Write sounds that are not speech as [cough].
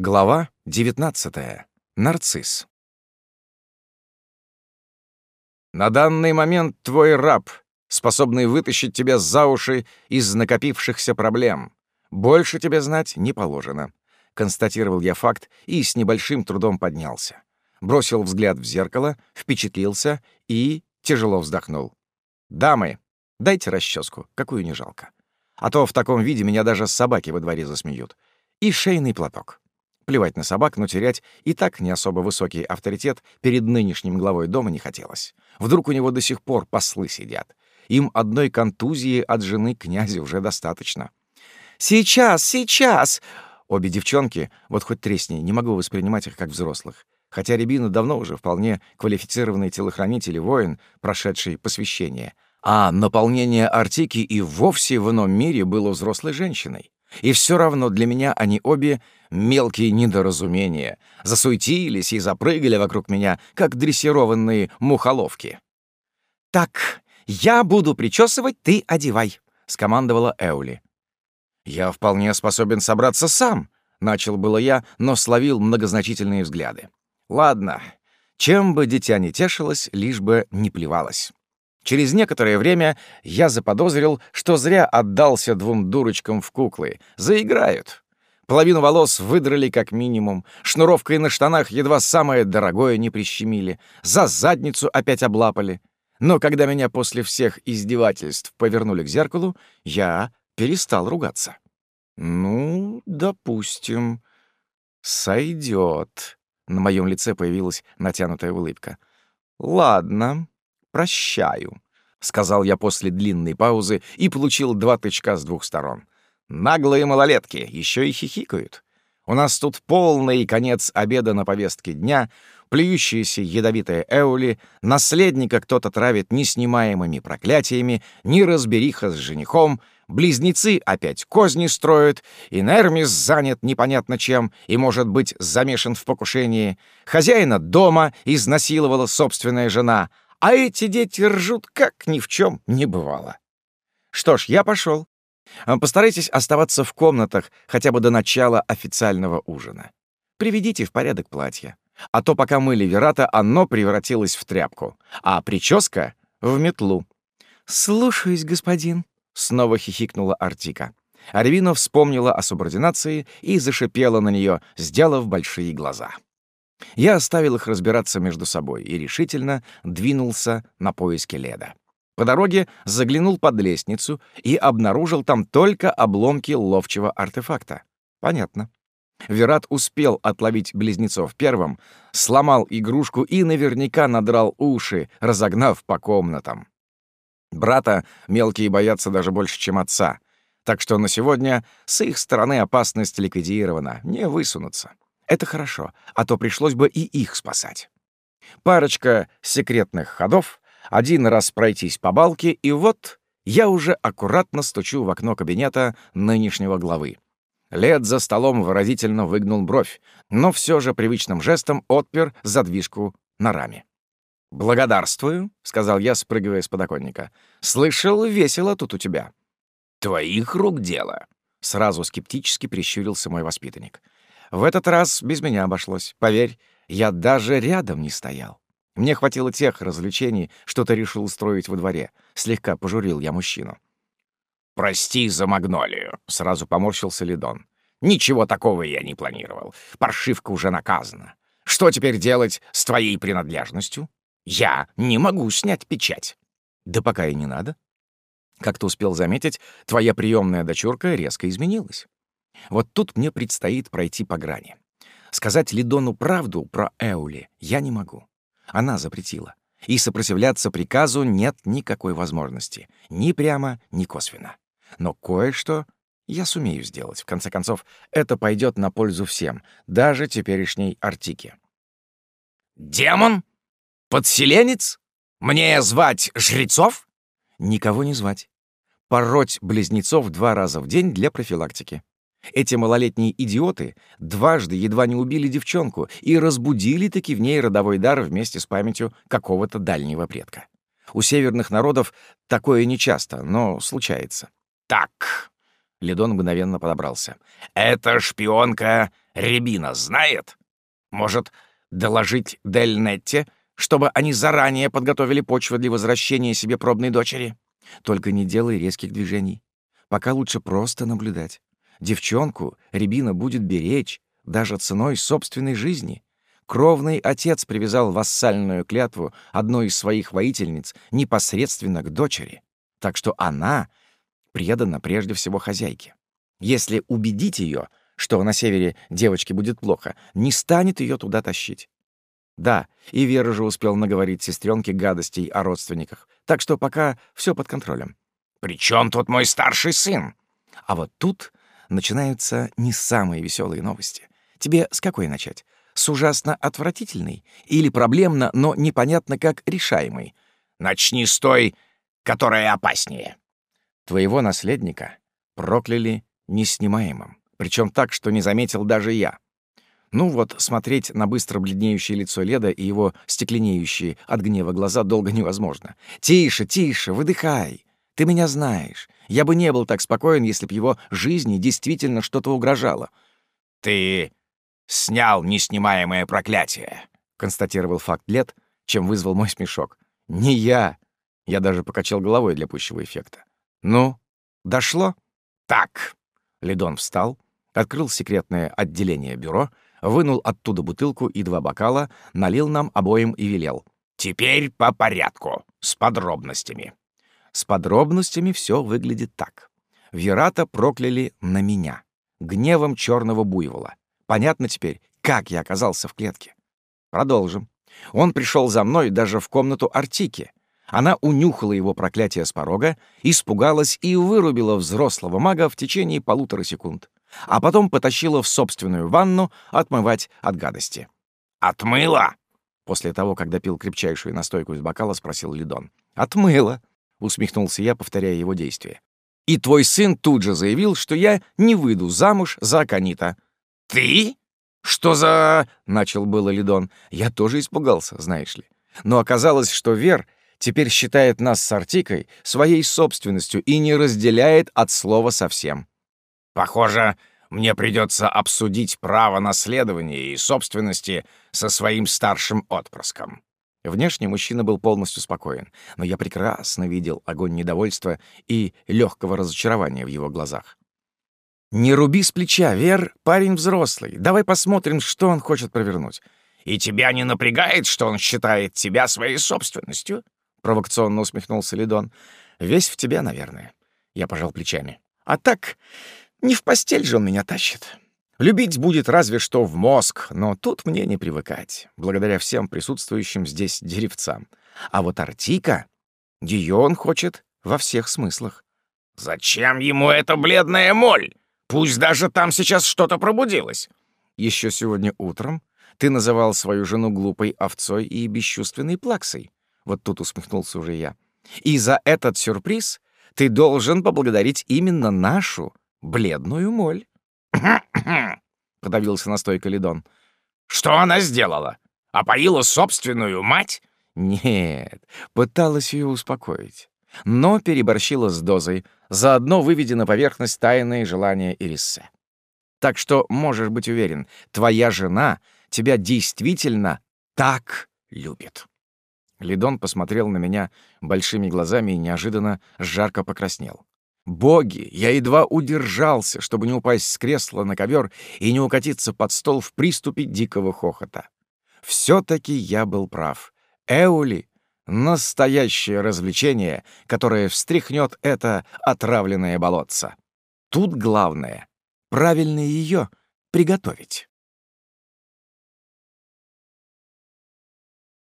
Глава 19. Нарцисс. На данный момент твой раб, способный вытащить тебя за уши из накопившихся проблем. Больше тебе знать не положено. Констатировал я факт и с небольшим трудом поднялся. Бросил взгляд в зеркало, впечатлился и тяжело вздохнул. «Дамы, дайте расческу, какую не жалко. А то в таком виде меня даже собаки во дворе засмеют. И шейный платок». Плевать на собак, но терять и так не особо высокий авторитет перед нынешним главой дома не хотелось. Вдруг у него до сих пор послы сидят. Им одной контузии от жены князя уже достаточно. «Сейчас, сейчас!» Обе девчонки, вот хоть тресни, не могу воспринимать их как взрослых. Хотя Рябина давно уже вполне квалифицированный телохранитель и воин, прошедший посвящение. А наполнение Артики и вовсе в ином мире было взрослой женщиной. И все равно для меня они обе мелкие недоразумения, засуетились и запрыгали вокруг меня, как дрессированные мухоловки. «Так, я буду причесывать, ты одевай», — скомандовала Эули. «Я вполне способен собраться сам», — начал было я, но словил многозначительные взгляды. «Ладно, чем бы дитя не тешилось, лишь бы не плевалось». Через некоторое время я заподозрил, что зря отдался двум дурочкам в куклы. Заиграют. Половину волос выдрали как минимум, шнуровкой на штанах едва самое дорогое не прищемили, за задницу опять облапали. Но когда меня после всех издевательств повернули к зеркалу, я перестал ругаться. «Ну, допустим, сойдет. На моем лице появилась натянутая улыбка. «Ладно, прощаю», — сказал я после длинной паузы и получил два тычка с двух сторон. «Наглые малолетки, еще и хихикают. У нас тут полный конец обеда на повестке дня, плюющаяся ядовитая Эули, наследника кто-то травит неснимаемыми проклятиями, неразбериха с женихом, близнецы опять козни строят, и Нермис занят непонятно чем и, может быть, замешан в покушении, хозяина дома изнасиловала собственная жена — а эти дети ржут, как ни в чем не бывало. Что ж, я пошел. А, постарайтесь оставаться в комнатах хотя бы до начала официального ужина. Приведите в порядок платье. А то пока мыли Верата, оно превратилось в тряпку, а прическа — в метлу. «Слушаюсь, господин», — снова хихикнула Артика. Арвина вспомнила о субординации и зашипела на нее, сделав большие глаза. Я оставил их разбираться между собой и решительно двинулся на поиски Леда. По дороге заглянул под лестницу и обнаружил там только обломки ловчего артефакта. Понятно. Верат успел отловить близнецов первым, сломал игрушку и наверняка надрал уши, разогнав по комнатам. Брата мелкие боятся даже больше, чем отца. Так что на сегодня с их стороны опасность ликвидирована, не высунуться. Это хорошо, а то пришлось бы и их спасать. Парочка секретных ходов, один раз пройтись по балке, и вот я уже аккуратно стучу в окно кабинета нынешнего главы. Лед за столом выразительно выгнул бровь, но все же привычным жестом отпер задвижку на раме. «Благодарствую», — сказал я, спрыгивая с подоконника. «Слышал, весело тут у тебя». «Твоих рук дело», — сразу скептически прищурился мой воспитанник. В этот раз без меня обошлось. Поверь, я даже рядом не стоял. Мне хватило тех развлечений, что ты решил устроить во дворе. Слегка пожурил я мужчину. «Прости за магнолию», — сразу поморщился Лидон. «Ничего такого я не планировал. Паршивка уже наказана. Что теперь делать с твоей принадлежностью? Я не могу снять печать». «Да пока и не надо. Как ты успел заметить, твоя приемная дочурка резко изменилась. Вот тут мне предстоит пройти по грани. Сказать Лидону правду про Эули я не могу. Она запретила. И сопротивляться приказу нет никакой возможности. Ни прямо, ни косвенно. Но кое-что я сумею сделать. В конце концов, это пойдет на пользу всем, даже теперешней Артике. «Демон? Подселенец? Мне звать жрецов?» «Никого не звать. Пороть близнецов два раза в день для профилактики. Эти малолетние идиоты дважды едва не убили девчонку и разбудили-таки в ней родовой дар вместе с памятью какого-то дальнего предка. У северных народов такое нечасто, но случается. «Так, Лидон мгновенно подобрался. «Эта шпионка Рябина знает? Может, доложить Дель Нетте, чтобы они заранее подготовили почву для возвращения себе пробной дочери?» «Только не делай резких движений. Пока лучше просто наблюдать. Девчонку Рябина будет беречь, даже ценой собственной жизни. Кровный отец привязал вассальную клятву одной из своих воительниц непосредственно к дочери. Так что она предана прежде всего хозяйке. Если убедить ее, что на севере девочке будет плохо, не станет ее туда тащить. Да, и Вера же успел наговорить сестренке гадостей о родственниках, так что пока все под контролем. «При чем тут мой старший сын?» А вот тут начинаются не самые веселые новости. Тебе с какой начать? С ужасно отвратительной или проблемно, но непонятно как решаемой? Начни с той, которая опаснее. Твоего наследника прокляли неснимаемым, причем так, что не заметил даже я. Ну вот, смотреть на быстро бледнеющее лицо Леда и его стекленеющие от гнева глаза долго невозможно. «Тише, тише, выдыхай. Ты меня знаешь. Я бы не был так спокоен, если б его жизни действительно что-то угрожало». «Ты снял неснимаемое проклятие», — констатировал факт Лед, чем вызвал мой смешок. «Не я». Я даже покачал головой для пущего эффекта. «Ну, дошло?» «Так». Лидон встал, открыл секретное отделение бюро, вынул оттуда бутылку и два бокала, налил нам обоим и велел. «Теперь по порядку, с подробностями». С подробностями все выглядит так. Верата прокляли на меня, гневом черного буйвола. Понятно теперь, как я оказался в клетке. Продолжим. Он пришел за мной даже в комнату Артики, она унюхала его проклятие с порога, испугалась и вырубила взрослого мага в течение полутора секунд, а потом потащила в собственную ванну отмывать от гадости. «Отмыла?» После того, когда пил крепчайшую настойку из бокала, спросил Лидон. «Отмыла», — усмехнулся я, повторяя его действия. «И твой сын тут же заявил, что я не выйду замуж за Аканита». «Ты? Что за...» — начал было Лидон. Я тоже испугался, знаешь ли. Но оказалось, что Вер теперь считает нас с Артикой своей собственностью и не разделяет от слова совсем. Похоже, мне придется обсудить право наследования и собственности со своим старшим отпрыском. Внешне мужчина был полностью спокоен, но я прекрасно видел огонь недовольства и легкого разочарования в его глазах. «Не руби с плеча, Вер, парень взрослый. Давай посмотрим, что он хочет провернуть». «И тебя не напрягает, что он считает тебя своей собственностью?» — провокационно усмехнулся Лидон. «Весь в тебя, наверное». Я пожал плечами. «А так, не в постель же он меня тащит. Любить будет разве что в мозг, но тут мне не привыкать, благодаря всем присутствующим здесь деревцам. А вот Артика, ее он хочет во всех смыслах». «Зачем ему эта бледная моль? Пусть даже там сейчас что-то пробудилось». Еще сегодня утром ты называл свою жену глупой овцой и бесчувственной плаксой. Вот тут усмехнулся уже я. И за этот сюрприз ты должен поблагодарить именно нашу бледную моль. [coughs] Подавился настойка Лидон. Что она сделала? Опоила собственную мать? Нет, пыталась ее успокоить. Но переборщила с дозой, заодно выведя на поверхность тайные желания Ириссе. Так что можешь быть уверен, твоя жена тебя действительно так любит. Лидон посмотрел на меня большими глазами и неожиданно жарко покраснел. Боги, я едва удержался, чтобы не упасть с кресла на ковер и не укатиться под стол в приступе дикого хохота. Все-таки я был прав. Эули — настоящее развлечение, которое встряхнет это отравленное болотце. Тут главное — правильно ее приготовить.